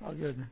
آگے آگے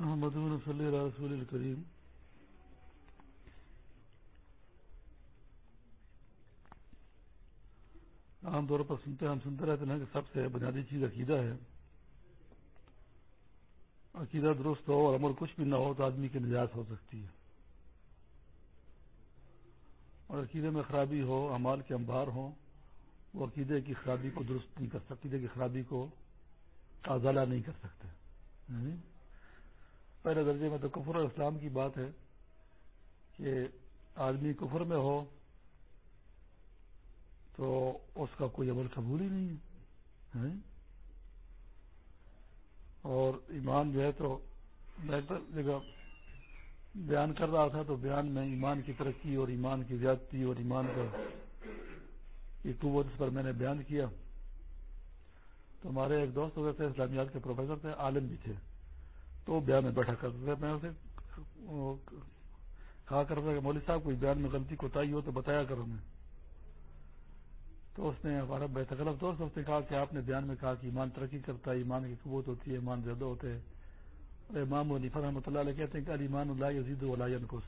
محمد صلی اللہ رسول الکریم. عام طور پر سنتے ہم سنتے رہتے ہیں کہ سب سے بنیادی چیز عقیدہ ہے۔ عقیدہ درست ہو اور عمل کچھ بھی نہ ہو تو آدمی کی نجات ہو سکتی ہے۔ اور عقیدے میں خرابی ہو امال کے انبار ہوں، وہ عقیدے کی خرابی کو درست نہیں کر سکتے، عقیدے کی خرابی کو ازالہ نہیں کر سکتے۔ یعنی پہلے درجے میں تو کفر اور اسلام کی بات ہے کہ آدمی کفر میں ہو تو اس کا کوئی عمل قبول ہی نہیں ہے اور ایمان جو ہے تو جگہ بیان کر رہا تھا تو بیان میں ایمان کی ترقی اور ایمان کی زیادتی اور ایمان کا قوت اس پر میں نے بیان کیا۔ تو ہمارے ایک دوست ہو گئے تھے، اسلامیات کے پروفیسر تھے، عالم بھی تھے۔ تو بیان میں بیٹھا کرتا تھا۔ میں اسے کہا کرتا تھا کہ مولوی صاحب، کوئی بیان میں غلطی کوتاہی ہو تو بتایا کرو میں تو اس نے ہمارا بہتغلط دوست، اس نے کہا کہ آپ نے بیان میں کہا کہ ایمان ترقی کرتا ہے، ایمان کی قبوت ہوتی ہے، ایمان زیادہ ہوتے ہیں۔ امام و نفر رحمۃ اللہ علیہ کہتے ہیں کہ ایمان اللہ یزید اللہ کس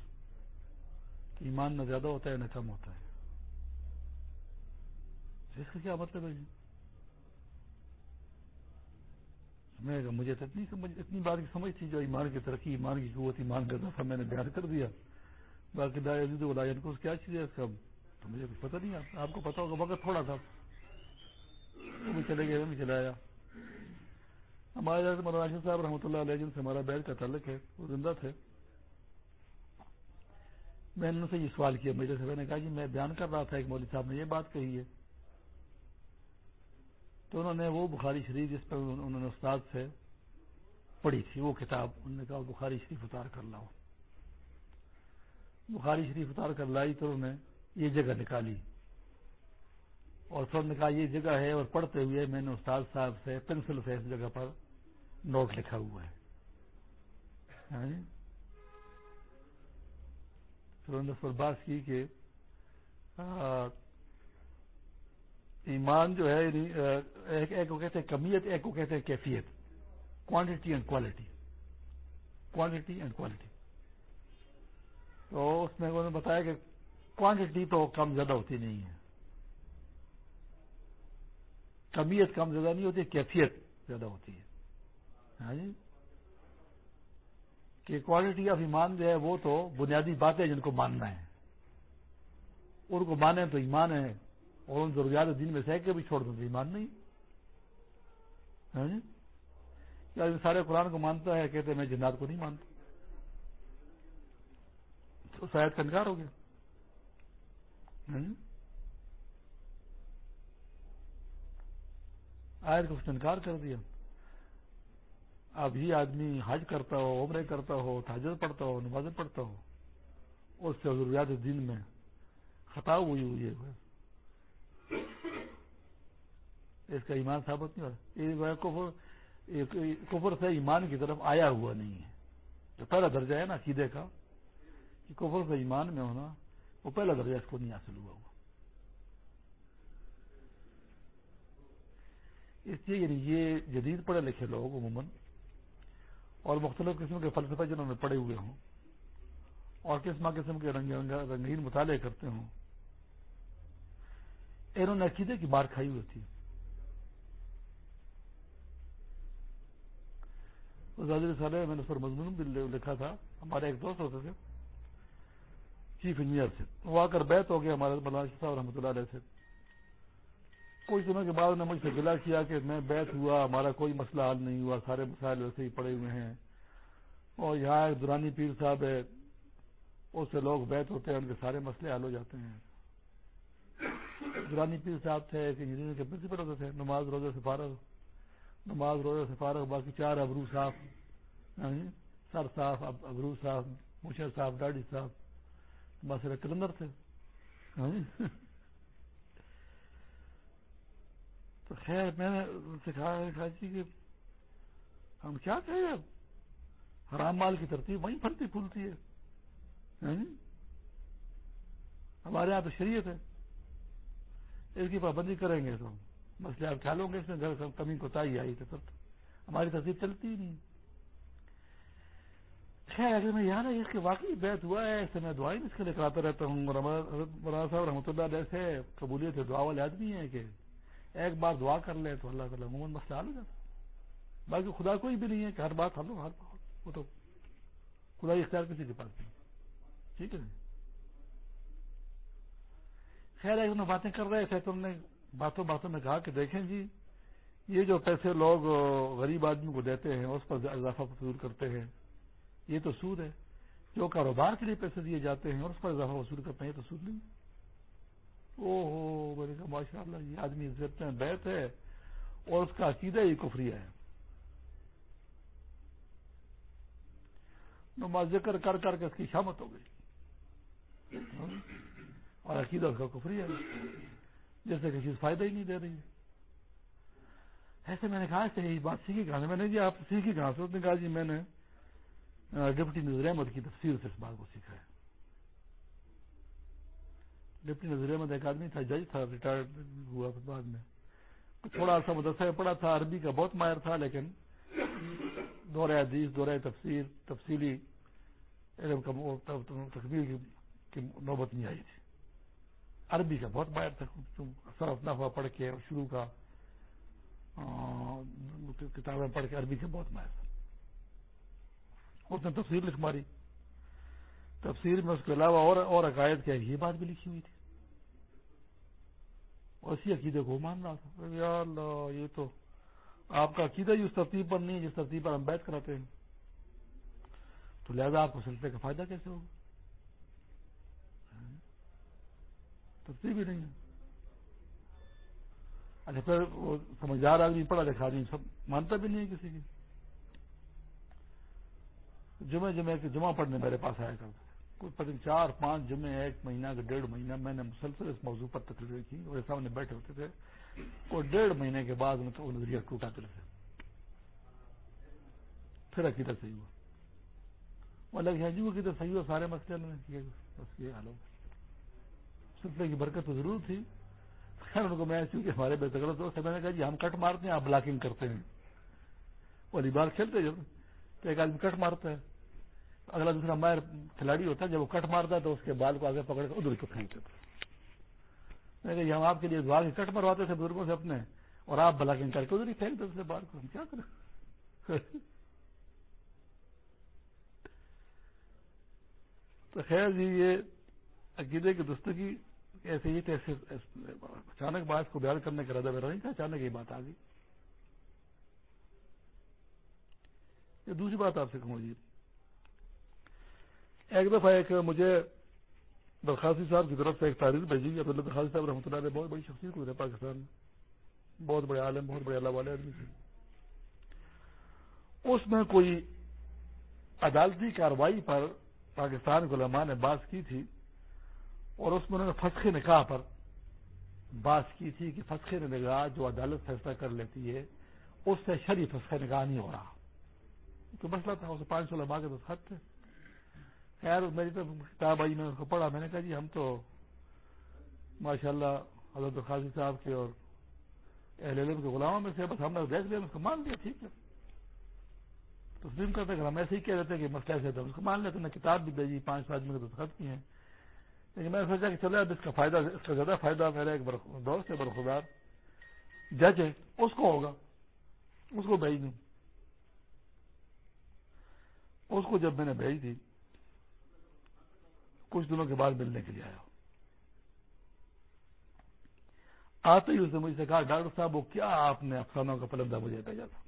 ایمان نہ زیادہ ہوتا ہے نہ کم ہوتا ہے۔ اس کا کیا مطلب ہے؟ جی میں مجھے تو اتنی سمجھ اتنی بات کی سمجھ تھی جو ایمان کی ترقی، ایمان کی قوت، ایمان کا دفعہ میں نے بیان کر دیا۔ باقی عزیز اللہ کو کیا چیز ہے اس کا؟ تو مجھے کچھ پتہ نہیں، آپ کو پتا ہوگا، وقت تھوڑا تھا۔ وہ بھی چلے گئے، وہ بھی چلا آیا۔ ہمارے مولانا راشد صاحب رحمۃ اللہ علیہ جن سے ہمارا بیل کا تعلق ہے، وہ زندہ تھے۔ میں نے ان سے یہ سوال کیا میرے سے میں نے کہا جی میں بیان کر رہا تھا، ایک مولوی صاحب نے یہ بات کہی ہے۔ تو انہوں نے وہ بخاری شریف جس پر انہوں نے استاد سے پڑھی تھی، وہ کتاب انہوں نے کہا بخاری شریف اتار کر لاؤ۔ بخاری شریف اتار کر لائی تو انہوں نے یہ جگہ نکالی۔ اور پھر نے کہا یہ جگہ ہے اور پڑھتے ہوئے میں نے استاد صاحب سے پینسل سے اس جگہ پر نوٹ لکھا ہوا ہے۔ یعنی پھر انہوں نے اس پر بات کی کہ ایمان جو ہے یعنی، ایک کو کہتے ہیں کمیت ایک کو کہتے ہیں کیفیت quantity and quality quantity and quality تو اس میں انہوں نے بتایا کہ کوانٹٹی تو کم زیادہ ہوتی نہیں ہے۔ کمیت کم زیادہ نہیں ہوتی کیفیت زیادہ ہوتی ہے۔ ہاں جی؟ کہ کوالٹی آف ایمان جو ہے وہ تو بنیادی باتیں جن کو ماننا ہے۔ ان کو مانے تو ایمان ہے۔ اور ان ضروریات دن میں سہ کے بھی چھوڑ دوں، ایمان نہیں۔ ہاں جی؟ کیا سارے قرآن کو مانتا ہے، کہتے میں جنات کو نہیں مانتا۔ تو شاید کا ہو گیا۔ ہاں جی؟ آئر کو انکار کر دیا۔ اب یہ آدمی حج کرتا ہو، عمرے کرتا ہو تاجر پڑھتا ہو، نمازیں پڑھتا ہو، اس سے ضروریات دن میں خطا ہوئی ہوئی ہے۔ اس کا ایمان ثابت نہیں ہوا کفر سے ایمان کی طرف آیا ہوا نہیں ہے۔ جو پہلا درجہ ہے نا عقیدے کا، کہ کفر سے ایمان میں ہونا، وہ پہلا درجہ اس کو نہیں حاصل ہوا ہوا۔ اس لیے یعنی یہ جدید پڑھے لکھے لوگ عموماً، اور مختلف قسم کے فلسفے جنہوں نے پڑے ہوئے ہوں، اور قسم قسم کے رنگین مطالعے کرتے ہوں، انہوں نے عقیدے کی مار کھائی ہوئی تھی۔ سالے میں نے اس پر مضمون لکھا تھا، ہمارے ایک دوست ہوتے تھے، چیف انجینئر سے وہ آ کر بیت ہو گیا ہمارے مولانا صاحب رحمۃ اللہ علیہ سے۔ کچھ دنوں کے بعد انہوں نے مجھ سے گلا کیا کہ میں بیت ہوا، ہمارا کوئی مسئلہ حل نہیں ہوا، سارے مسائل ویسے ہی پڑے ہوئے ہیں۔ اور یہاں ایک دورانی پیر صاحب ہے، اس سے لوگ بیت ہوتے ہیں، ان کے سارے مسئلے حل ہو جاتے ہیں۔ دورانی پیر صاحب تھے، ایک انجینئر کے پرنسپل ہوتے تھے، نماز روزے سے فارغ۔ نماز روزے سے فارغ، باقی چار ابرو صاحب یعنی سر صاحب ابرو صاحب، مشر صاحب، ڈاڈی صاحب، بس کلندر تھے۔ یعنی تو خیر، میں نے سکھایا جی کہ ہم کیا کہیں اب؟ حرام مال کی ترتیب وہیں پھلتی پھولتی ہے۔ یعنی ہمارے یہاں تو شریعت ہے۔ اس کی پابندی کریں گے تو ہم۔ مسئلے آپ خیال ہوں گے اس میں گھر کمی کو تائی آئی تو ہماری ترتیب چلتی ہی نہیں۔ خیر اگر میں یاد ہے اس کے واقعی بیت ہوا ہے ایسے میں دعائیں اس کے لیے کراتا رہتا ہوں۔ مولانا صاحب رحمۃ اللہ علیہ سے قبولیت دعا والے آدمی ہیں کہ ایک بار دعا کر لے تو اللہ تعالیٰ عموماً مسئلہ حل ہو جاتا باقی خدا کوئی بھی نہیں ہے کہ ہر بات حل ہو، ہر بات وہ تو خدا اختیار کسی کے پاس نہیں۔ ٹھیک ہے۔ خیر، ایک باتیں کر رہے تھے تم نے باتوں باتوں میں کہا کہ دیکھیں جی یہ جو پیسے لوگ غریب آدمی کو دیتے ہیں، اس پر اضافہ وصول کرتے ہیں، یہ تو سود ہے۔ جو کاروبار کے لیے پیسے دیے جاتے ہیں، اور اس پر اضافہ وصول کرتے ہیں، یہ تو سود نہیں۔ او ہو میں نے کہا ماشاء اللہ، یہ آدمی عزت میں بیت ہے اور اس کا عقیدہ ہی کفری ہے۔ نماز ذکر کر کر کے اس کی شامت ہو گئی۔ اور عقیدہ اس کا کفری ہے۔ جیسے کہ چیز فائدہ ہی نہیں دے رہی ایسے میں نے کہا، ایسے یہی بات سیکھی کہاں میں نے جی آپ سیکھی کہاں سے اس نے کہا جی میں نے ڈپٹی نظر احمد کی تفصیل سے اس بات کو سیکھا ہے۔ ڈپٹی نظیر احمد ایک آدمی تھا، جج تھا، ریٹائرڈ ہوا بعد میں۔ تھوڑا سا مدرسہ پڑھا تھا، عربی کا بہت ماہر تھا، لیکن دورہ حدیث دورہ تفسیر، تفصیلی تقبیر کی نوبت نہیں آئی تھی۔ عربی کا بہت ماہر تھا صرف نفع پڑھ کے شروع کا کتابیں پڑھ کے عربی کا بہت ماہر تھا۔ اس نے تفسیر لکھ ماری۔ تفسیر میں اس کے علاوہ اور اور عقائد کیا یہ بات بھی لکھی ہوئی تھی۔ اسی عقیدے کو مان رہا تھا۔ یا اللہ، یہ تو آپ کا عقیدہ ہی اس ترتیب پر نہیں ہے جس ترتیب پر ہم بیت کراتے ہیں۔ تو لہذا آپ کو سلسلے کا فائدہ کیسے ہوگا؟ ترتیب ہی نہیں ہے۔ اچھا پھر وہ سمجھدار آدمی پڑھا لکھا آدمی، سب مانتا بھی نہیں ہے کسی کی۔ جمعے جمعے کے جمعہ پڑھنے میرے پاس آیا کرتے کوئی پتہ چار پانچ جمعے، ایک مہینہ کا ڈیڑھ مہینہ میں نے مسلسل اس موضوع پر تقریر کی۔ اور سامنے بیٹھے ہوتے تھے۔ اور ڈیڑھ مہینے کے بعد میں تو نظریہ ٹوٹا چلے تھے پھر عقیدت صحیح ہوا۔ وہ لگ ہاں جی وہ کدھر صحیح ہوا، سارے مسئلے میں بس یہ حال ہو سلسلے کی برکت تو ضرور تھی۔ خیر، ان کو میں چونکہ ہمارے بے تکڑ دوست میں نے کہا جی ہم کٹ مارتے ہیں، آپ بلاکنگ کرتے ہیں۔ والی بار کھیلتے جب، تو ایک آدمی کٹ مارتا ہے۔ اگلا دوسرا مائر کھلاڑی ہوتا ہے، جب وہ کٹ مارتا ہے تو اس کے بال کو آگے پکڑ کر ادھر کو پھینک دیتا ہم آپ کے لیے دعا کٹ مرواتے تھے بزرگوں سے اپنے، اور آپ بلاکنگ کر کے ادھر ہی پھینک دیں بار کو۔ ہم کیا کریں؟ تو خیر جی یہ عقیدے کی دستگی ایسے ہی تھے اچانک بات کو بیان کرنے کا ارادہ میرا نہیں تھا، اچانک یہ بات آ گئی۔ یہ دوسری بات آپ سے کہوں جی۔ ایک دفعہ ایک مجھے درخواسی صاحب کی طرف سے ایک تاریخ بھیجی، عبد اللہ درخواسی صاحب رحمۃ اللہ علیہ بہت بڑی شخصیت گزرے پاکستان میں۔ بہت بڑے عالم، بہت بڑے اللہ والے آدمی تھے۔ اس میں کوئی عدالتی کاروائی پر پاکستان کو علماء نے بات کی تھی؟ اور اس میں انہوں نے فسخ نکاح پر بات کی تھی کہ فسخ نگاہ جو عدالت فیصلہ کر لیتی ہے، اس سے شری فسخ نکاح نہیں ہو رہا۔ تو مسئلہ تھا، اسے پانچ سو لمبا کے تو خط تھے خیر، میری تو کتاب آئی، میں اس کو پڑھا، میں نے کہا جی ہم تو ماشاء اللہ حضرت خاصی صاحب کے اور اہل علم کے غلاموں میں سے بس ہم نے دیکھ لیا اس کو مان لیا، ٹھیک ہے۔ تسلیم کرتے کہ ہم ایسے ہی کہہ دیتے کہ مسئلہ ایسے تھا اس کو مان لیتے نے کتاب بھی بھیجی پانچ آدمی کے دستخط کی ہیں۔ لیکن میں نے سوچا کہ چلے اب اس کا فائدہ اس کا زیادہ فائدہ میرا ایک دوست ہے برخدار جج ہے، اس کو ہوگا۔ اس کو بھیج دوں۔ اس کو جب میں نے بھیج دی، کچھ دنوں کے بعد ملنے کے لیے آیا۔ آتے ہی اس نے مجھ سے کہا، ڈاکٹر صاحب، وہ کیا آپ نے افسانوں کا پلندہ مجھے بھیجا تھا؟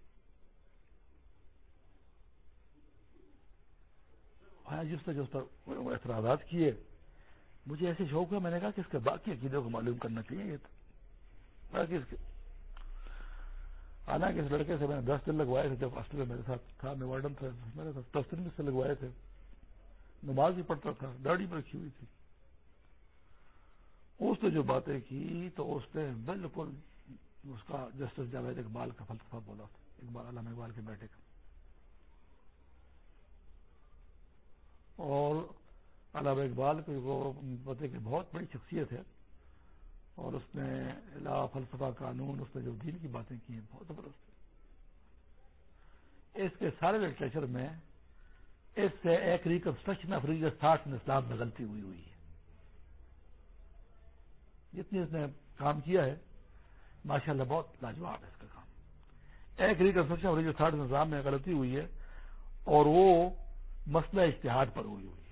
جس نے جس پر اعتراضات کیے۔ مجھے ایسے شوق ہے، میں نے کہا کہ اس کے باقی عقیدے کو معلوم کرنا چاہیے یہ تو۔ باقی اس کے۔ حالانکہ اس لڑکے سے میں نے دس دن لگوائے تھے، جب ہاسٹل میں میرے ساتھ تھا، میں وارڈن تھا، میرے ساتھ دس دن میں سے لگوائے تھے۔ نماز بھی پڑھتا تھا، داڑھی میں رکھی ہوئی تھی۔ اس نے جو باتیں کی تو اس نے بالکل اس کا جسٹس جاوید اقبال کا فلسفہ بولا تھا۔ اقبال، علامہ اقبال کے بیٹے کا۔ اور علامہ اقبال کو پتے کہ بہت بڑی شخصیت ہے اور اس نے لا فلسفہ قانون، اس نے جو دین کی باتیں کی ہیں، بہت زبردست اس کے سارے لٹریچر میں اس سے ایک ریکنسٹرکشن آف ریلیجس تھاٹ میں اسلام میں غلطی ہوئی ہوئی ہے۔ جتنی اس نے کام کیا ہے ماشاء اللہ بہت لاجواب ہے اس کا کام۔ ایک ریکنسٹرکشن آف ریلیجس تھاٹ نظام میں غلطی ہوئی ہے اور وہ مسئلہ اشتہار پر ہوئی ہوئی ہے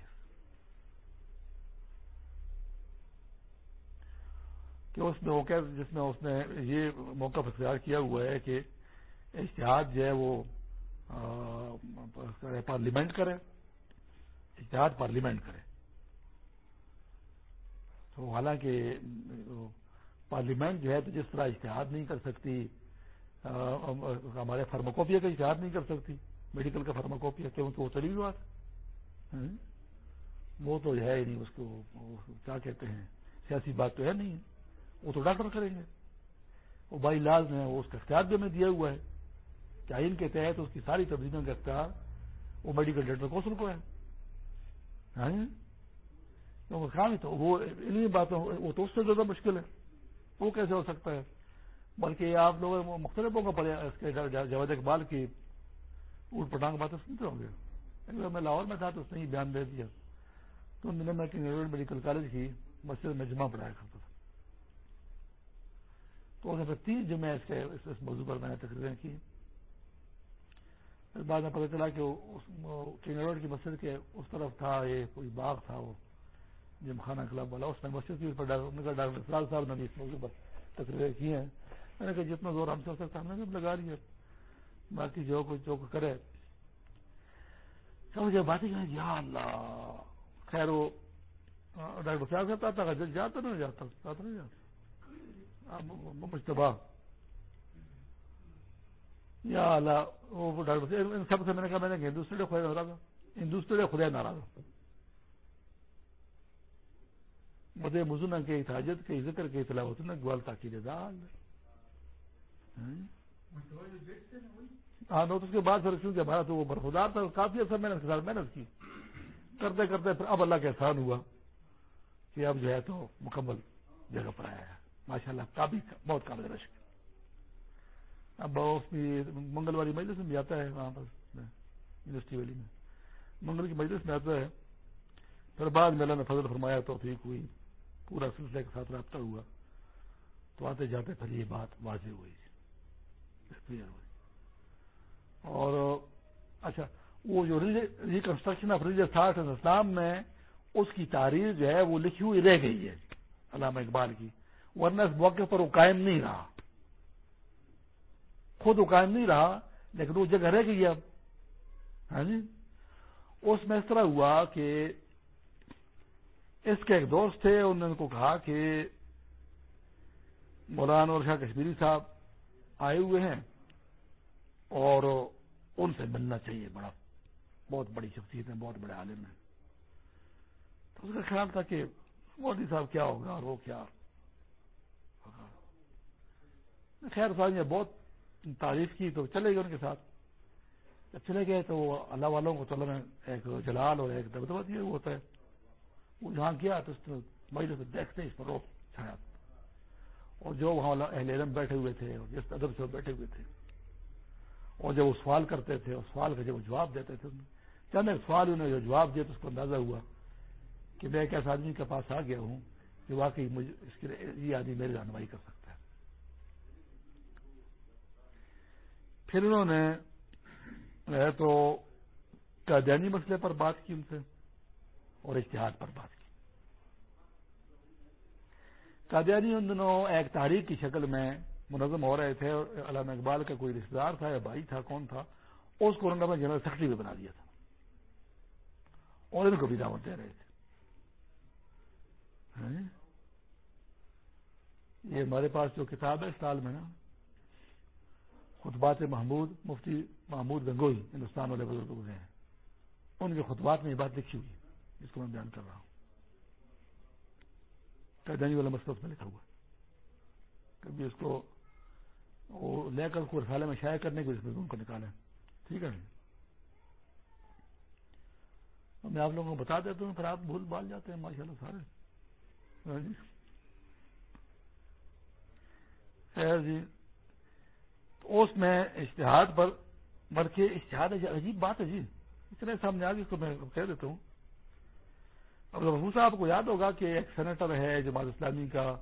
کہ اس میں وہ جس میں اس نے یہ موقع اختیار کیا ہوا ہے کہ اشتہاد جو ہے وہ پارلیمنٹ کرے اشتہاد پارلیمنٹ کرے۔ تو حالانکہ پارلیمنٹ جو ہے تو جس طرح اشتہاد نہیں کر سکتی ہمارے فارماکوپیا کا اشتہار نہیں کر سکتی، میڈیکل کا فارماکوپیا کیوں تو وہ چلی ہوئی بات وہ تو ہے ہی نہیں، اس کو کیا کہتے ہیں، سیاسی بات تو ہے نہیں۔ وہ تو ڈاکٹر کریں گے۔ وہ بائی لاز نے اس کا اختیار بھی ہمیں دیا ہوا ہے۔ کہ آئین کے تحت اس کی ساری تبدیلیوں کا اختیار وہ میڈیکل ڈاکٹر کوسل کو ہے؟ ہاں جی؟ تو وہ انہیں باتوں، وہ تو اس سے زیادہ مشکل ہے۔ وہ کیسے ہو سکتا ہے؟ بلکہ آپ لوگ مختلف جواد اقبال کی اٹھ پٹانگ باتیں سنتے ہوں گے۔ میں لاہور میں تھا تو اس نے ہی بیان دے دیا۔ تو میں میڈیکل کالج کی مسجد میں جمع پڑھایا کرتا تھا۔ تو پھر تین جمعے اس کے اس موضوع پر میں نے تقریریں کی، پھر بعد میں پتہ چلا کہ کنگ روڈ کی مسجد کے اس طرف تھا، یہ کوئی باغ تھا وہ جم خانہ کلب والا، اس میں مسجد کی ڈاکٹر فراز صاحب نے بھی اس موضوع پر تقریریں کی ہیں۔ میں نے کہا جتنا زور ہم سے ہو سکتا ہم نے بھی لگا لیا باقی جو کچھ جو کرے۔ مجھے باتیں کہ یا اللہ، خیر وہ، ڈاکٹر صاحب سے جاتا نہیں جاتا جاتا نہیں جاتا۔ مشتبہ یا اللہ وہ ڈاکٹر ان سب سے میں نے کہا میں نے ہندوستان خدا ناراض ہندوستان خدا ناراض مدے مزنا کے حاجت کے ذکر کے اطلاع ہوتے نا گوال تاکید دال ہاں اس کے بعد پھر کیونکہ ہمارا تو وہ برخدار تھا کافی عرصہ میں نے اس کے ساتھ محنت کی کرتے کرتے پھر اب اللہ کا احسان ہوا کہ اب جو ہے تو مکمل جگہ پر آیا ہے ماشاء اللہ کافی بہت قابل رشک اب اس میں منگلواری مجلس میں بھی آتا ہے وہاں پر، یونیورسٹی ویلی میں۔ منگل کی مجلس میں آتا ہے، پھر بعد میں اللہ نے فضل فرمایا تو ٹھیک ہوئی، پورا سلسلے کے ساتھ رابطہ ہوا۔ تو آتے جاتے پھر یہ بات واضح ہوئی۔ اور اچھا وہ جو reconstruction of religious thought Islam میں، اس کی تاریخ جو ہے، وہ لکھی ہوئی رہ گئی ہے، علامہ اقبال کی۔ ورنہ اس موقع پر وہ قائم نہیں رہا۔ خود وہ قائم نہیں رہا، لیکن وہ جگہ رہ گئی اب۔ ہاں جی؟ اس میں اس طرح ہوا کہ اس کے ایک دوست تھے، انہوں نے ان کو کہا کہ مولانا اور شاہ کشمیری صاحب آئے ہوئے ہیں اور ان سے ملنا چاہیے۔ بڑا، بہت بڑی شخصیت ہے بہت بڑے عالم ہیں۔ تو اس کا خیال تھا کہ مودی صاحب کیا ہوگا اور وہ کیا۔ خیر صاحب نے بہت تعریف کی تو چلے گئے ان کے ساتھ۔ جب چلے گئے تو وہ اللہ والوں کو چلو میں ایک جلال اور ایک دبدبہ دیا ہوتا ہے۔ وہ جہاں گیا تو اس نے سے دیکھتے اس پر روک چھایا۔ اور جو وہاں اہل علم بیٹھے ہوئے تھے اور جس ادب سے بیٹھے ہوئے تھے۔ اور جب وہ سوال کرتے تھے اس سوال کا جب وہ جواب دیتے تھے چند ایک سوال انہوں نے جو جواب دیا تو اس کو اندازہ ہوا کہ میں ایک ایسا آدمی کے پاس آ گیا ہوں کہ واقعی مجھے اس کے یہ آدمی میری رہنمائی کر سکتا ہے۔ پھر انہوں نے تو قادیانی مسئلے پر بات کی ان سے اور اشتہار پر بات کی۔ قادیانی ان دنوں ایک تاریخ کی شکل میں منظم ہو رہے تھے۔ اور علامہ اقبال کا کوئی رشتے دار تھا یا بھائی تھا، کون تھا، اس کو انہوں نے جنرل سیکٹری بھی بنا دیا تھا۔ اور ان کو بھی دعوت دے رہے تھے۔ یہ ہمارے پاس جو کتاب ہے اس سال میں نا، خطبات محمود، مفتی محمود گنگوئی، ہندوستان والے بزرگ ہیں۔ ان کے خطبات میں یہ بات لکھی ہوئی جس کو میں بیان کر رہا ہوں۔ قیدانی والا مسئلہ اس میں لکھا ہوا کبھی اس کو وہ لے کر کو رسالے میں شائع کرنے کے ان کو نکالیں۔ ٹھیک ہے۔ میں آپ لوگوں کو بتا دیتا ہوں پھر آپ بھول بال جاتے ہیں ماشاء اللہ سارے۔ ہاں جی۔ خیر جی۔ تو اس میں اشتہاد پر مر کے اشتہاد عجیب بات ہے جی۔ اتنے سامنے آ گئی اس کو میں کہہ دیتا ہوں۔ اب محبوب صاحب کو یاد ہوگا کہ ایک سینیٹر ہے جماعت اسلامی کا،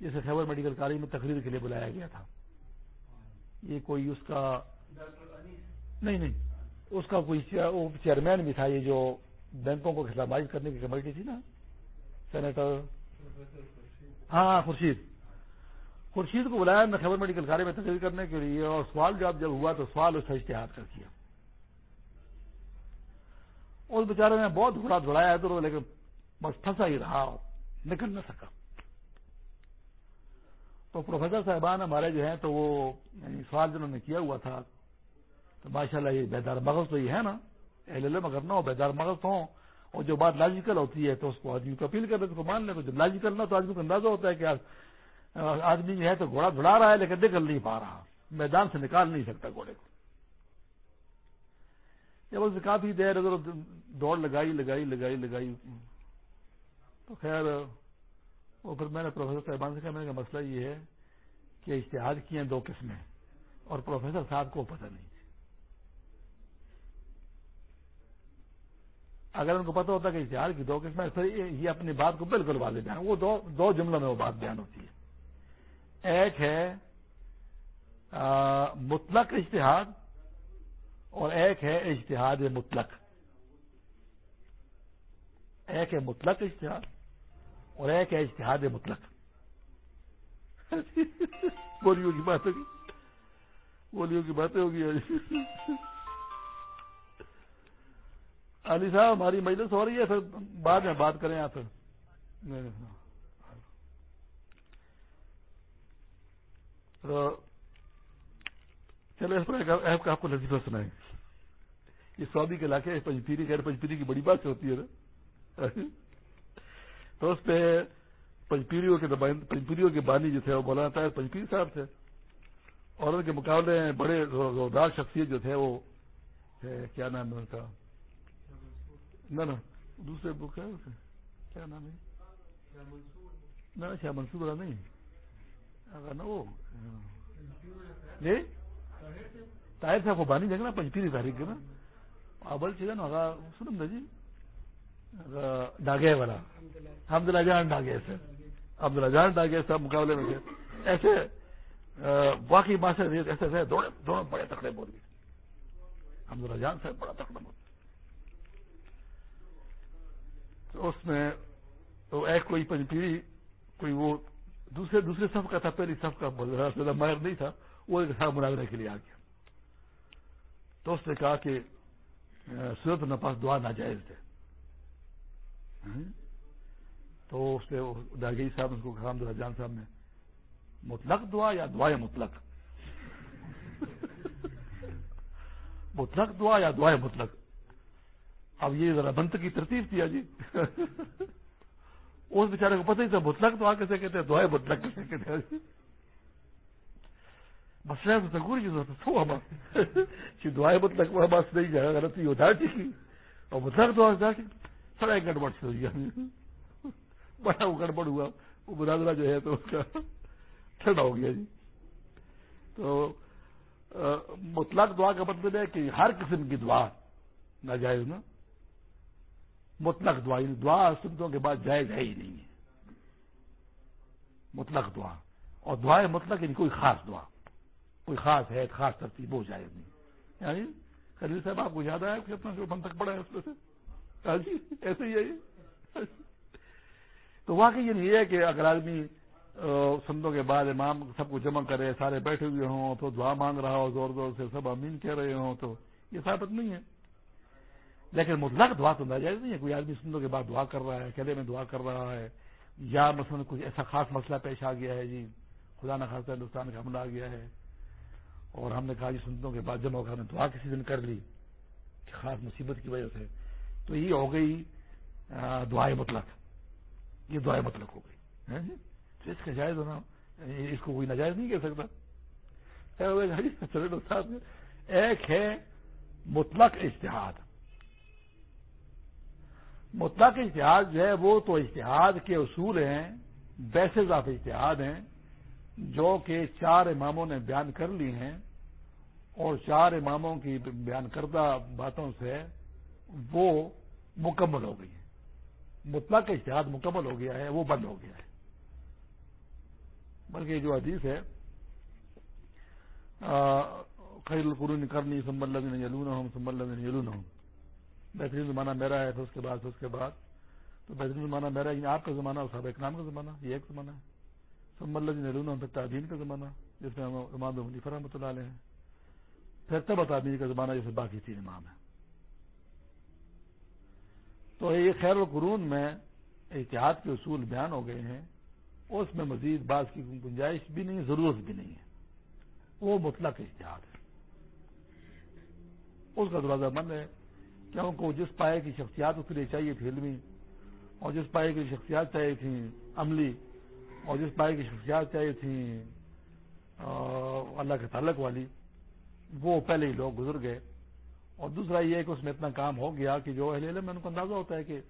جسے خیبر میڈیکل کالج میں تقریر کے لیے بلایا گیا تھا۔ یہ کوئی اس کا نہیں نہیں۔ اس کا کوئی چیئرمین بھی تھا، یہ جو بینکوں کو خدمات کرنے کی کمیٹی تھی نا سینیٹر ہاں،, ہاں خورشید۔ خورشید کو بلایا میں خیبر میڈیکل کالج میں تقریر کرنے کے لیے اور سوال جب جب ہوا تو سوال اس کا اشتہار کر کیا اس بیچارے نے بہت گھوڑا دوڑایا تو لیکن بس پھنسا ہی رہا نکل نہ سکا۔ تو پروفیسر صاحبان ہمارے جو ہیں تو وہ یعنی سوال جنہوں نے کیا ہوا تھا، تو ماشاء اللہ یہ بیدار مغز تو یہ ہے نا ایل ایل نہ ہو، بیدار مغز ہوں۔ اور جو بات لاجیکل ہوتی ہے تو اس کو آدمی کو اپیل کر دے اس کو مان لے تو جب لاجیکل نہ تو آدمی کو اندازہ ہوتا ہے کہ آدمی جو ہے تو گھوڑا دھڑا رہا ہے لیکن نکل نہیں پا رہا، میدان سے نکال نہیں سکتا گھوڑے کو۔ جب اس کافی دیر اگر دوڑ لگائی لگائی لگائی لگائی، تو خیر، وہ پھر میں نے پروفیسر صاحبان سے کہا، میں نے مسئلہ یہ ہے کہ اشتہار کیے ہیں دو قسمیں اور پروفیسر صاحب کو پتہ نہیں۔ اگر ان کو پتہ ہوتا کہ اشتہار کی دو قسمیں یہ اپنی بات کو بالکل واضح بیان، وہ دو دو جملوں میں وہ بات بیان ہوتی ہے۔ ایک ہے مطلق اشتہار اور ایک ہے اشتہاد مطلق۔ ایک ہے مطلق اشتہار اور ایک ہے اشتہاد مطلق۔ بولیوں کی بات ہوگی بولیوں کی باتیں ہوگی۔ علی صاحب، ہماری مجلس ہو رہی ہے، پھر بعد میں بات کریں آپ چلے اس پر ایپ کا آپ کو لذیذہ سنائیں۔ یہ سعودی کے علاقے پنجپیری غیر پنجپیری کی بڑی بات ہوتی ہے نا۔ تو اس پہ پنجپیریوں کے پنجپیریوں کے بانی جو تھے، وہ مولانا طاہر پنجپیری صاحب تھے۔ اور ان کے مقابلے بڑے زوردار شخصیت جو تھے، وہ کیا نام ہے ان کا؟ نہ نا دوسرے بک ہے کیا نام ہے؟ نہ، شاہ منصور نہیں۔ اگر نا وہ۔ جی طاہر صاحب کو بانی دیکھنا پنجپیری تاریخ کے نا۔ ابل چیز نا سنم جی۔ ڈاگے والا۔ حمد اللہ جان ڈاگے سے۔ عبد اللہ جان ڈاگے صاحب مقابلے میں ایسے واقعی ماں سے ایسے تھے دونوں بڑے تکڑے بول گئے۔ ہم جان صاحب بڑا تکڑا بول تو اس میں تو ایک کوئی پنجپیری کوئی وہ دوسرے دوسرے صف کا تھا، پہلی صف کا ماہر نہیں تھا، وہ ایک ساتھ مناظرے کے لیے آ گیا۔ تو اس نے کہا کہ سورت نپاس دعا ناجائز تھے ہاں؟ تو اس نے داگئی صاحب، اس کو خام جان صاحب نے، مطلق دعا یا دعائیں مطلق؟ مطلق دعا یا دعائیں مطلق؟ اب یہ ذرا بنت کی ترتیب تھی جی اس بیچارے کو پتہ ہی تھا مطلق دعا کیسے کہتے ہیں؟ دعائیں مطلق کیسے کہتے ہیں مسئلہ تو تگوری کی ضرورت ہم۔ کہ دعائیں مطلق وہ بس نہیں جائے غلطی ہوتا ہے اور مطلق دعا جا کے سڑا ایک گڑبڑ سے ہوئی بڑا وہ گڑبڑ ہوا۔ وہ مناظرہ جو ہے تو اس کا ٹھنڈا ہو گیا جی۔ تو مطلق دعا کا مطلب ہے کہ ہر قسم کی دعا ناجائز نا مطلق دعا یعنی دعا سنتوں کے بعد جائز ہے ہی نہیں ہے۔ مطلق دعا۔ اور دعائیں مطلق یعنی کوئی خاص دعا۔ کوئی خاص ہے خاص ترتیب، وہ جائز نہیں۔ یعنی خلیل صاحب، آپ کو یاد آیا کہ اپنا جو تک پڑا ہے اس میں سے؟ ہاں جی ایسے ہی ہے تو واقعی یعنی یہ نہیں ہے کہ اگر آدمی سنتوں کے بعد امام سب کو جمع کرے، سارے بیٹھے ہوئے ہوں تو دعا مانگ رہا ہو، زور زور سے سب امین کہہ رہے ہوں تو یہ ثابت نہیں ہے۔ لیکن مطلق دعا تو ناجائز نہیں ہے، کوئی آدمی سنتوں کے بعد دعا کر رہا ہے قلعے میں دعا کر رہا ہے، یا مثلاً کچھ ایسا خاص مسئلہ پیش آ گیا ہے جی خدا نہ خاصا ہندوستان کا حملہ آ گیا ہے، اور ہم نے کہا جی سنتوں کے بعد جمع کر دعا کسی دن کر لی خاص مصیبت کی وجہ سے، تو یہ ہو گئی دعائیں مطلق۔ یہ دعائیں مطلق ہو گئی ہاں جی؟ تو اس کا جائز ہونا یعنی اس کو کوئی ناجائز نہیں کہہ سکتا۔ ایک ہے مطلق اشتہاد مطلق اشتہاد جو ہے وہ تو اشتہاد کے اصول ہیں بیسز آف اشتہاد ہیں، جو کہ چار اماموں نے بیان کر لی ہیں۔ اور چار اماموں کی بیان کردہ باتوں سے وہ مکمل ہو گئی ہیں۔ مطلق اشتہاد مکمل ہو گیا ہے، وہ بند ہو گیا ہے۔ بلکہ جو حدیث ہے خیر القرون کرنی سمبل یلون ہوں سمبل یلون ہوں بہترین زمانہ میرا ہے، پھر اس کے بعد، پھر اس کے بعد۔ تو بہترین زمانہ میرا ہے یعنی آپ کا زمانہ اور صاحب اکرام کا زمانہ، یہ ایک زمانہ ہے۔ سمبل یلون ہوں پھر تعدین کا زمانہ، جس میں امام منی فرحمۃ اللہ علیہ ہیں۔ پھر تب تعدین کا زمانہ، جیسے باقی تین امام ہے تو یہ خیر القرون میں احتیاط کے اصول بیان ہو گئے ہیں۔ اس میں مزید بعض کی گنجائش بھی نہیں، ضرورت بھی نہیں ہے۔ وہ مطلق احتیاط ہے۔ اس کا دروازہ بند ہے۔ کیونکہ جس پائے کی شخصیات اس کے لیے چاہیے تھی علمی، اور جس پائے کی شخصیات چاہیے تھیں عملی، اور جس پائے کی شخصیات چاہیے تھیں اللہ کے تعلق والی، وہ پہلے ہی لوگ گزر گئے۔ اور دوسرا یہ ہے کہ اس میں اتنا کام ہو گیا کہ جو اہل علم میں ان کو اندازہ ہوتا ہے کہ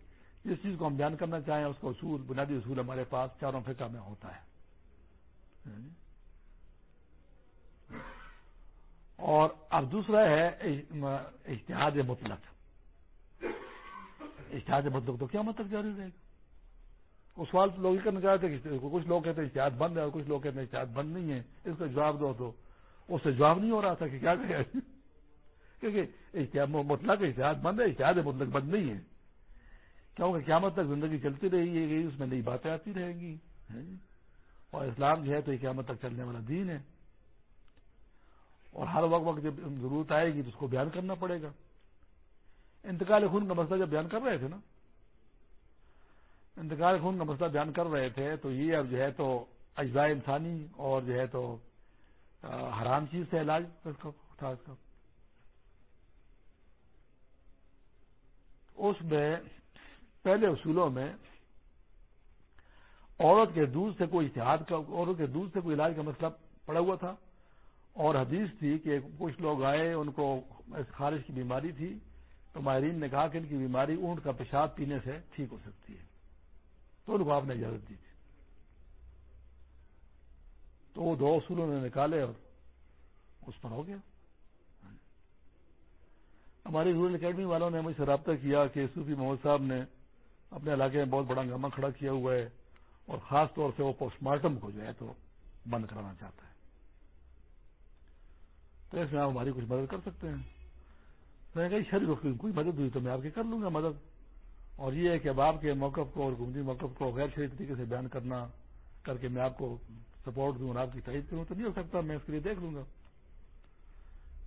جس چیز کو ہم بیان کرنا چاہیں، اس کا اصول، بنیادی اصول ہمارے پاس چاروں فقہ میں ہوتا ہے۔ اور اب دوسرا ہے اشتہاد مطلق۔ اشتہاد مطلق تو کیا مطلب جاری رہے گا۔ اس سوال لوگ ہی کرنا چاہتے ہیں کچھ لوگ کہتے ہیں اشتہاد بند ہے اور کچھ لوگ کہتے ہیں اشتہاد بند نہیں ہے۔ اس کا جواب دو تو۔ اس سے جواب نہیں ہو رہا تھا کہ کیا کہ کیونکہ مطلق اشتہاد بند ہے اشتہاد مطلق بند نہیں ہے۔ کیونکہ قیامت تک زندگی چلتی رہی گی، اس میں نئی باتیں آتی رہیں گی اور اسلام جو ہے تو یہ قیامت تک چلنے والا دین ہے۔ اور ہر وقت وقت جب ضرورت آئے گی تو اس کو بیان کرنا پڑے گا۔ انتقال خون کا مسئلہ جب بیان کر رہے تھے نا، انتقال خون کا مسئلہ بیان کر رہے تھے، تو یہ اب جو ہے تو اجزاء انسانی اور جو ہے تو حرام چیز سے علاج تھا اس کا۔ اس میں پہلے اصولوں میں عورت کے دودھ سے کوئی اتحاد کا، عورت کے دودھ سے کوئی علاج کا مسئلہ پڑا ہوا تھا، اور حدیث تھی کہ کچھ لوگ آئے، ان کو خارش کی بیماری تھی تو ماہرین نے کہا کہ ان کی بیماری اونٹ کا پیشاب پینے سے ٹھیک ہو سکتی ہے۔ تو ان کو آپ نے اجازت دی تھی۔ تو وہ دو اصولوں نے نکالے اور اس پر ہو گیا۔ ہماری رورل اکیڈمی والوں نے مجھ سے رابطہ کیا کہ صوفی محمد صاحب نے اپنے علاقے میں بہت بڑا ہنگامہ کھڑا کیا ہوا ہے اور خاص طور سے وہ پوسٹ مارٹم کو جو ہے تو بند کرانا چاہتا ہے۔ تو اس میں آپ ہماری کچھ مدد کر سکتے ہیں۔ میں نے کہا شریف کوئی مدد ہوئی تو میں آپ کی کر لوں گا مدد. اور یہ ہے کہ اب آپ کے موقف کو اور گمتی موقف کو غیر شریف طریقے سے بیان کرنا کر کے میں آپ کو سپورٹ دوں اور آپ کی تائید کروں تو نہیں ہو سکتا، میں اس کے لیے دیکھ لوں گا۔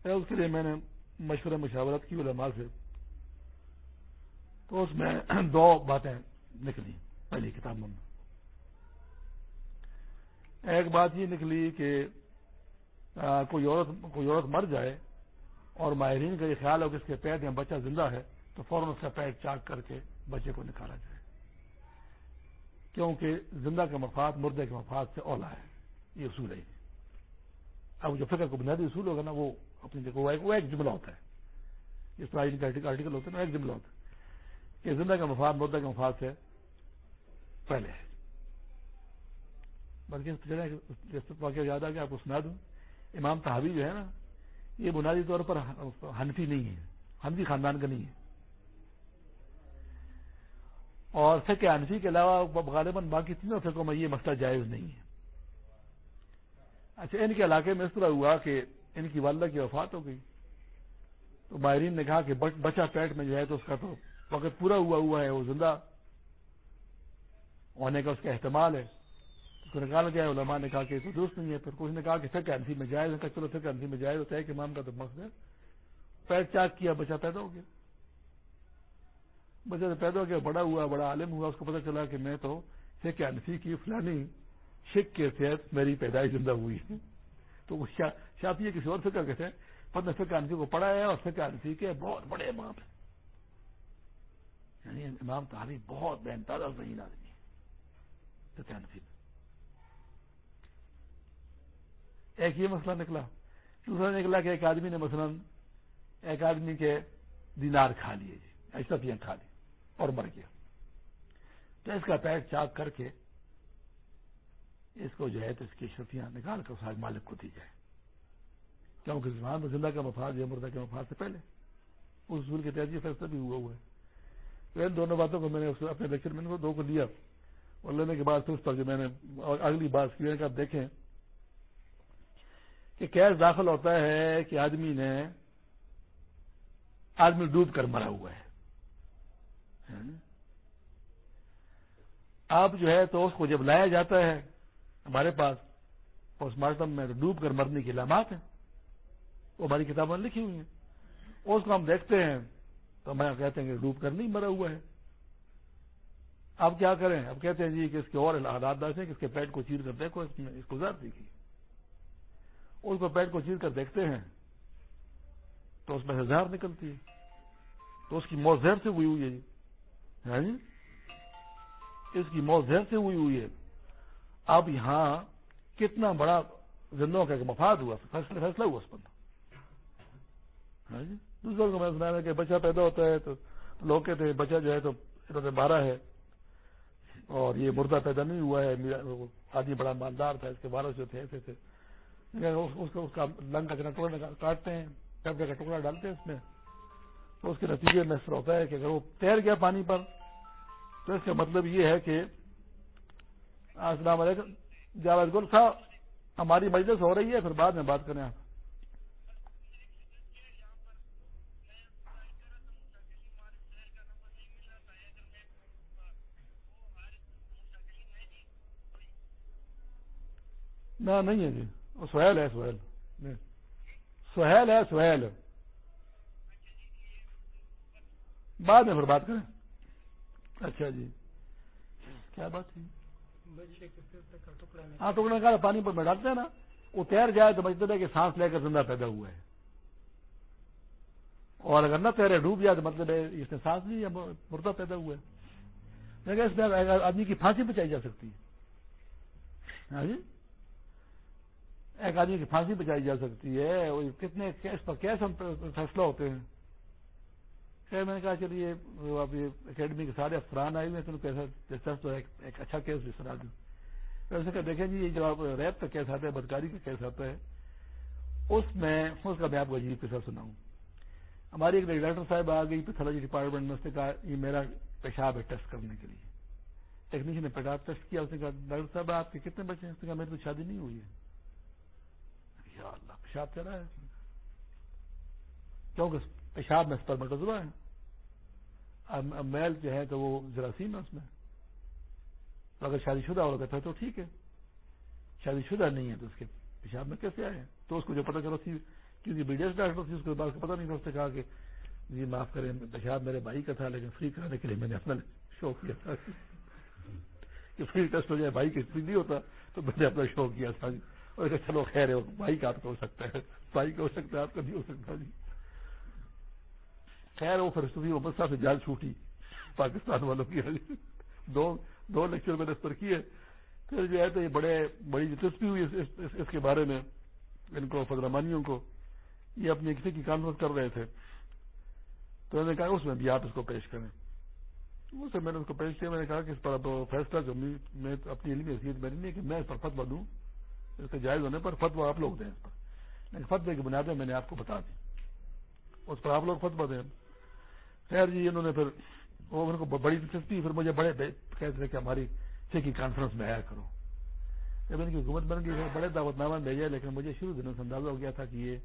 اس کے لیے میں نے مشورہ مشاورت کی علماء سے۔ تو اس میں دو باتیں نکلی پہلی کتابوں میں۔ ایک بات یہ نکلی کہ کوئی عورت کوئی عورت مر جائے اور ماہرین کا یہ خیال ہو کہ اس کے پیٹ میں بچہ زندہ ہے تو فوراً اس کا پیٹ چاک کر کے بچے کو نکالا جائے۔ کیونکہ زندہ کا مفاد مردے کے مفاد سے اولا ہے، یہ اصول ہے۔ اب جو فکر کو بنیادی اصول ہوگا نا، وہ اپنی جگہ، وہ ایک جملہ ہوتا ہے۔ اس طرح کا آرٹیکل ہوتا ہے نا ایک جملہ ہوتا ہے کہ زندہ کا مفاد مردہ کے مفاد سے پہلے ہے۔ بلکہ واقعہ یاد آ گیا، آپ کو سنا دوں۔ امام تحابی جو ہے نا یہ بنیادی طور پر حنفی نہیں ہے۔ حنفی خاندان کا نہیں ہے۔ اور فقہ حنفی کے علاوہ غالباً باقی تینوں فقوں میں یہ مسئلہ جائز نہیں ہے۔ اچھا ان کے علاقے میں اس طرح ہوا کہ ان کی والدہ کی وفات ہو گئی۔ تو ماہرین نے کہا کہ بچہ پیٹ میں جو ہے تو اس کا تو وقت پورا ہوا ہوا ہے، وہ زندہ ہونے کا اس کا احتمال ہے۔ نکالا جائے، علماء نے کہا کہ تو درست نہیں ہے، پھر کچھ نے کہا کہ فکر انسی میں جائز ہے چلو فکر انسی میں جائز ہوتا ہے کہ امام کا تو مقصد ہے۔ پیٹ چاک کیا، بچہ پیدا ہو گیا۔ بچہ پیدا ہو گیا، بڑا ہوا، بڑا عالم ہوا، اس کو پتا چلا کہ میں تو فکر انسی کی فلانی شک کے تحت میری پیدائش زندہ ہوئی ہے۔ تو وہ شاپی کسی اور فکر کے تھے۔ پتہ فکر انسی کو پڑھا ہے اور فکر انسی کے بہت بڑے امام ہیں۔ یعنی امام تحری بہت بہن تازہ ذہین آدمی ہے فکر انسی ایک یہ مسئلہ نکلا، دوسرا نکلا کہ ایک آدمی نے مثلا ایک آدمی کے دینار کھا لیے جی ایسا کھا لی اور مر گیا۔ تو اس کا پیٹ چاک کر کے اس کو جو ہے تو اس کی شفیاں نکال کر اس مالک کو دی جائے۔ کیونکہ زمان میں زندہ کا مفاد یا مردہ کے مفاد سے پہلے۔ اس اصول کے تحت یہ فیصلہ بھی ہوا ہوا ہے۔ تو ان دونوں باتوں کو میں نے اپنے لیکچر میں دو کو لیا اور لینے کے بعد پھر اس پر جو میں نے اگلی بات کی آپ دیکھیں۔ کہ کیس داخل ہوتا ہے کہ آدمی نے آدمی ڈوب کر مرا ہوا ہے۔ اب جو ہے تو اس کو جب لایا جاتا ہے ہمارے پاس، پوسٹ مارٹم میں ڈوب کر مرنے کی علامات ہیں۔ وہ ہماری کتابوں میں لکھی ہوئی ہیں۔ اس کو ہم دیکھتے ہیں تو ہمیں کہتے ہیں کہ ڈوب کر نہیں مرا ہوا ہے۔ اب کیا کریں؟ اب کہتے ہیں جی کہ اس کے اور حالات دس ہیں، کہ اس کے پیٹ کو چیر کر دیکھو، اس میں اس کو زیادہ دیکھی اس کو پیٹ کو چیر کر دیکھتے ہیں، تو اس میں سے زہر نکلتی ہے۔ تو اس کی موت زہر سے ہوئی ہوئی ہے جی۔ ہاں جی؟ اس کی موت زہر سے ہوئی ہوئی ہے۔ اب یہاں کتنا بڑا زندوں کا مفاد ہوا، فیصلہ فیصلہ ہوا اس پر۔ ہاں جی؟ دوسروں کو میں سنا کہ بچہ پیدا ہوتا ہے تو لوگ کہتے ہیں بچہ جو ہے تو بارہ ہے، اور یہ مردہ پیدا نہیں ہوا ہے، آدمی بڑا مالدار تھا، اس کے بارہ جو تھے، ایسے تھے۔ اس کا لنگ کا ٹکڑا کاٹتے ہیں کپڑے کا ٹکڑا ڈالتے ہیں اس میں، تو اس کے نتیجے میں ایسا ہوتا ہے کہ اگر وہ تیر گیا پانی پر، تو اس کا مطلب یہ ہے کہ، السلام علیکم، جاوید گل صاحب ہماری مجلس ہو رہی ہے، پھر بعد میں بات کریں آپ۔ نہ، نہیں ہے جی۔ سہیل ہے، سہیل۔ سہیل ہے، سہیل۔ بعد میں پھر بات کریں۔ اچھا جی۔ کیا بات ہے ہاں ٹکڑا نکالا پانی پر میں ڈالتے ہیں نا۔ وہ تیر جائے تو مجھے کہ سانس لے کر زندہ پیدا ہوا ہے اور اگر نہ تیرے ڈوب جائے تو مطلب ہے اس نے سانس لی یا مردہ پیدا ہوا ہے اس میں آدمی کی پھانسی بچائی جا سکتی ہے۔ ہاں جی؟ ایک آدمی کی پھانسی بچائی جا سکتی ہے کتنے کیس پر کیس ہم فیصلہ ہوتے ہیں۔ خیر، میں نے کہا، چلیے اب یہ اکیڈمی کے سارے افسران آئے ہوئے ہیں، تو ایک اچھا کیس بھی سنا دوں ویسے کہ دیکھیں جی یہ جو آپ ریپ کا کیس آتا ہے، بدکاری کا کیس آتا ہے۔ اس میں، اس کا میں آپ کو عجیب قصہ سناؤں۔ ہماری ایک ڈاکٹر صاحب آ گئی پیتھولوجی ڈپارٹمنٹ میں، اس نے کہا، یہ میرا پیشاب ہے ٹیسٹ کرنے کے لیے۔ ٹیکنیشین نے پیشاب ٹیسٹ کیا، اس نے کہا، ڈاکٹر صاحب، آپ کے کتنے بچے ہیں؟ اس نے کہا، میری تو شادی نہیں ہوئی ہے۔ اللہ پیشاب چلا ہے۔ کیونکہ پیشاب میں اسپرمٹوزوا ہے۔ میل جو ہے تو وہ جراثیم ہے اس میں۔ تو اگر شادی شدہ ہوگا تو ٹھیک ہے۔ شادی شدہ نہیں ہے تو اس کے پیشاب میں کیسے آئے تو اس کو جو پتا چلا تھی کیونکہ بی ڈاکٹر تھی، اس کے بعد پتا نہیں تھا، اس نے کہا کہ جی معاف کریں، پیشاب میرے بھائی کا تھا، لیکن فری کرانے کے لیے میں نے اپنا شوق کیا تھا۔ کہ فری ٹیسٹ ہو جائے، بھائی کی فری نہیں ہوتا، تو میں نے اپنا شوق کیا تھا۔ اور اچھا، چلو خیر ہے، بھائی کا آپ کا ہو سکتا ہے۔ بھائی کا ہو سکتا ہے، آپ کا نہیں ہو سکتا جی۔ خیر وہ پھر صاحب سے جال چھوٹی، پاکستان والوں کی۔ دو دو لیکچر میں نے اس پر کیے۔ پھر جو ہے تو یہ بڑے، بڑی دلچسپی ہوئی اس کے بارے میں، ان کو فضرمانیوں کو۔ یہ اپنی کسی کی کانفرنس کر رہے تھے۔ تو میں نے کہا، اس میں بھی آپ اس کو پیش کریں۔ اسے میں نے اس کو پیش کیا، میں نے کہا کہ اس پر اب فیصلہ جو میں اپنی علمی حیثیت میں نہیں کہ میں اس پر فتوا دوں۔ اس کے جائز ہونے پر فتوا آپ لوگ دیں اس پر۔ لیکن فتوے کی بنیادیں میں نے آپ کو بتا دی۔ اس پر آپ لوگ فتوا دیں۔ خیر جی انہوں نے پھر وہ ان کو بڑی دلچسپی، پھر مجھے بڑے کہتے تھے کہ ہماری کی کانفرنس میں آیا کرو۔ جب ان کی حکومت بن گئی، بڑے دعوت نامہ بھیجا لیکن مجھے شروع دنوں سے اندازہ ہو گیا تھا کہ یہ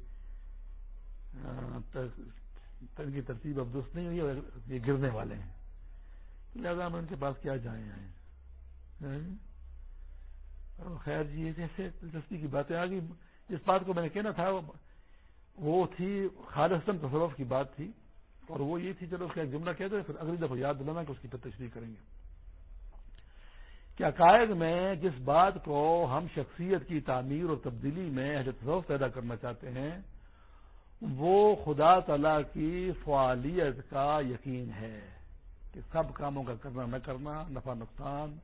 ان کی ترتیب اب درست نہیں ہوئی یہ گرنے والے ہیں۔ لہٰذا ہم ان کے پاس کیا جائیں آئے خیر جی جیسے دلچسپی کی باتیں آ گئی۔ جس بات کو میں نے کہنا تھا، وہ تھی خالص تصوف کی بات تھی، اور وہ یہ تھی، چلو اس کا ایک جملہ کہتے پھر اگلی دفعہ یاد دلانا کہ اس کی پھر تشریح کریں گے۔ کہ عقائد میں جس بات کو ہم شخصیت کی تعمیر اور تبدیلی میں تصوف پیدا کرنا چاہتے ہیں، وہ خدا تعالی کی فعالیت کا یقین ہے کہ سب کاموں کا کرنا نہ کرنا، نفع نقصان،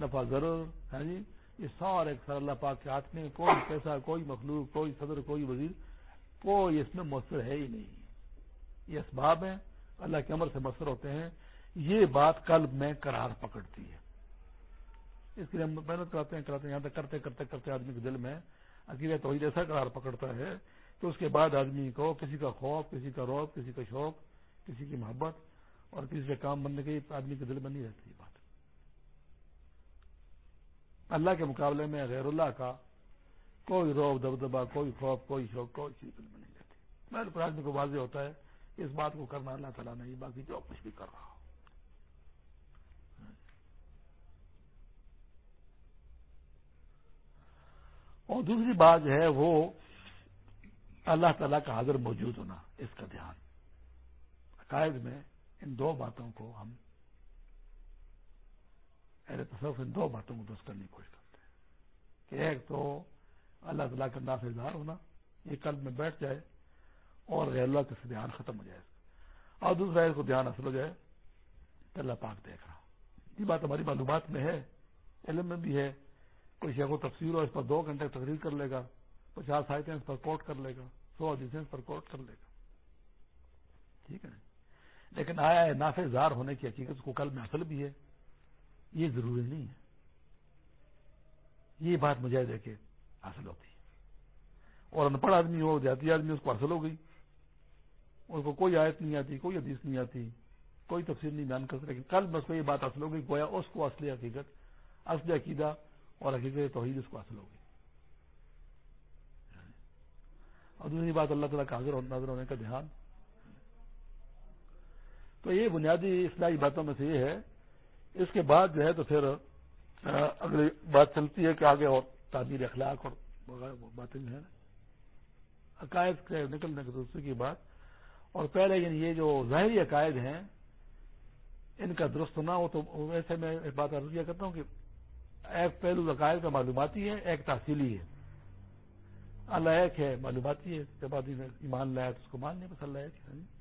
نفع ضرور ہے جی؟ یہ سارے سر اللہ پاک کے ہاتھ میں کوئی پیسہ، کوئی مخلوق، کوئی صدر، کوئی وزیر، کوئی اس میں مؤثر ہے ہی نہیں۔ یہ اسباب ہیں، اللہ کے عمر سے مؤثر ہوتے ہیں۔ یہ بات قلب میں قرار پکڑتی ہے۔ اس کے لیے ہم محنت کراتے ہیں کراتے ہیں، یہاں تک کرتے کرتے کرتے آدمی کے دل میں عقیدہ توحید ایسا قرار پکڑتا ہے تو اس کے بعد آدمی کو کسی کا خوف، کسی کا روب، کسی کا شوق، کسی کی محبت اور کسی کا کام بننے کی آدمی کے دل میں نہیں رہتی۔ بات اللہ کے مقابلے میں غیر اللہ کا کوئی روب دبدبا کوئی خوف، کوئی شوق، کوئی چیز میں نہیں رہتی۔ میں پر آدمی کو واضح ہوتا ہے کہ اس بات کو کرنا اللہ تعالیٰ نہیں، باقی جو کچھ بھی کر رہا ہو۔ اور دوسری بات جو ہے، وہ اللہ تعالیٰ کا حاضر موجود ہونا، اس کا دھیان۔ عقائد میں ان دو باتوں کو ہم اہل تصوف ان دو باتوں کو درست کرنے کی کوشش کرتے ہیں کہ ایک تو اللہ تعالیٰ کا ناف اظہار ہونا، یہ قلب میں بیٹھ جائے اور غیر اللہ کا دھیان ختم ہو جائے۔ اور دوسرا اس کو دھیان حاصل ہو جائے تو اللہ پاک دیکھ رہا۔ یہ بات ہماری معلومات میں ہے، علم میں بھی ہے۔ کوئی شیخ و تفصیل ہو، اس پر دو گھنٹے تقریر کر لے گا، پچاس آئے اس پر کوٹ کر لے گا، سو اس پر کوٹ کر لے گا۔ ٹھیک ہے لیکن آیا ہے نافع زار ہونے کی حقیقت کو کل میں اصل بھی ہے۔ یہ ضروری نہیں ہے۔ یہ بات مجھے دیکھے حاصل ہوتی ہے۔ اور ان پڑھ آدمی ہو جاتی آدمی، اس کو حاصل ہو گئی۔ اس کو کوئی آیت نہیں آتی، کوئی حدیث نہیں آتی، کوئی تفصیل نہیں بیان کر لیکن کل بس کو یہ بات حاصل ہو گئی، گویا اس کو اصلی حقیقت، اصلی عقیدہ اور حقیقت توحید اس کو حاصل ہو گئی۔ اور دوسری بات، اللہ تعالیٰ کا حاضر نظر ہونے کا دھیان۔ تو یہ بنیادی اصلاحی باتوں میں سے یہ ہے اس کے بعد جو ہے تو پھر اگلی بات چلتی ہے کہ آگے اور تعمیر اخلاق اور باتیں جو ہے عقائد کے نکلنے کے دوسرے کی بات۔ اور پہلے یعنی یہ جو ظاہری عقائد ہیں، ان کا درست ہونا ہو تو ویسے میں ایک بات عرض کیا کرتا ہوں کہ ایک پہلو عقائد کا معلوماتی ہے، ایک تحصیلی ہے۔ اللہ ایک ہے، معلوماتی ہے۔ جب آدمی نے ایمان لایا تو اس کو مان لیا بس اللہ ایک ہے۔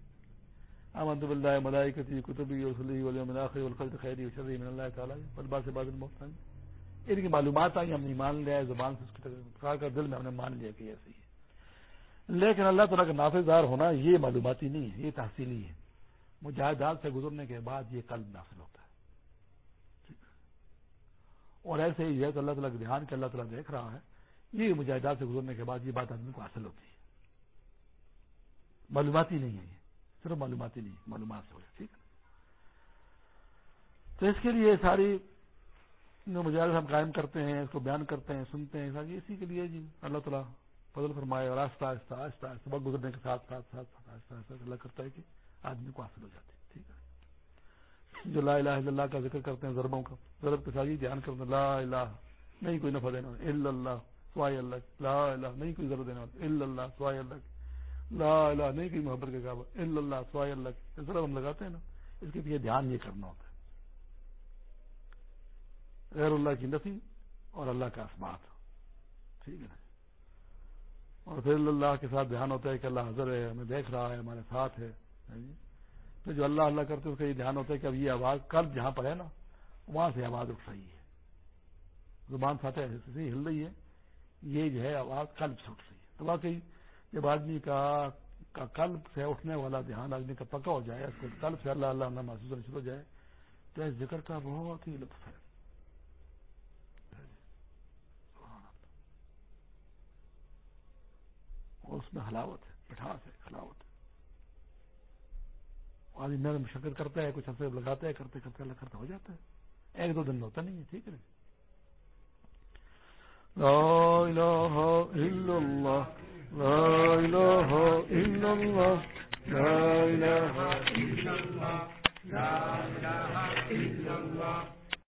احمد اللہ ملائی کتی کتبی وسلی والخلط خیری وشری من اللہ تعالیٰ. بلبا سے بادل محسن ان کی معلومات آئی، ہم نے ایمان لیا زبان سے اس کی کر، دل میں ہم نے مان لیا کہ ایسی ہے۔ لیکن اللہ تعالیٰ کا نافذدار ہونا یہ معلوماتی نہیں ہے، یہ تحصیلی ہے۔ مجاہدات سے گزرنے کے بعد یہ قلب نافذ ہوتا ہے۔ اور ایسے ہی ہے تو اللہ تعالیٰ کے دھیان کے اللہ تعالیٰ دیکھ رہا ہے، یہ مجاہدات سے گزرنے کے بعد یہ بات آدمی کو حاصل ہوتی ہے۔ معلوماتی نہیں ہے صرف معلوماتی نہیں، معلومات سے ہو جائے ٹھیک تو اس کے لیے ساری جو مجاہد ہم قائم کرتے ہیں، اس کو بیان کرتے ہیں، سنتے ہیں اسی کے لیے جی اللہ تعالیٰ فضل فرمائے اور آہستہ آہستہ آہستہ آہستہ، وقت گزرنے کے ساتھ ساتھ ساتھ آہستہ آہستہ اللہ کرتا ہے کہ آدمی کو حاصل ہو جاتی ہے ٹھیک ہے؟ جو لا الہ الا اللہ کا ذکر کرتے ہیں، ضربوں کا، ضرب کے ساتھ دھیان کرتے ہیں، لا الہ، نہیں کوئی نفع دینے والا، الا اللہ، سوائے اللہ، لا الہ، نہیں کوئی ضرور دینے والا، الا اللہ، سوائے اللہ لا الہ نہیں کوئی محبت کا کعبہ الا اللہ، سوائے اللہ ضرب ہم لگاتے ہیں نا، اس کے پیچھے دھیان یہ کرنا ہوتا۔ ہے غیر اللہ کی نفی اور اللہ کا اسمات ٹھیک ہے نا؟ اور پھر اللہ کے ساتھ دھیان ہوتا ہے کہ اللہ حضر ہے، ہمیں دیکھ رہا ہے، ہمارے ساتھ ہے۔ ہاں جی؟ پھر جو اللہ اللہ کرتے اس کا یہ دھیان ہوتا ہے کہ اب یہ آواز کل جہاں پر ہے نا، وہاں سے آواز اٹھ رہی ہے۔ زبان ساتھ ایسے ہل رہی ہے، یہ جو ہے، آواز کلب سے اٹھ رہی ہے۔ تو واقعی جب آدمی کا کلب سے اٹھنے والا دھیان آدمی کا پکا ہو جائے، اس کو کلب سے اللہ اللہ محسوس ہو جائے، تو اس ذکر کا بہت ہی لطف ہے۔ اور اس میں حلاوت ہے، مٹھاس ہے، حلاوت ہے۔ آدمی نرم شکر کرتا ہے، کچھ عرصے لگاتا ہے، کرتے کرتے، اللہ کرتا ہو جاتا ہے۔ ایک دو دن میں ہوتا نہیں ہے، ٹھیک ہے۔ لا الہ الا اللہ۔ لا الہ الا اللہ لا الہ الا اللہ لا الہ الا اللہ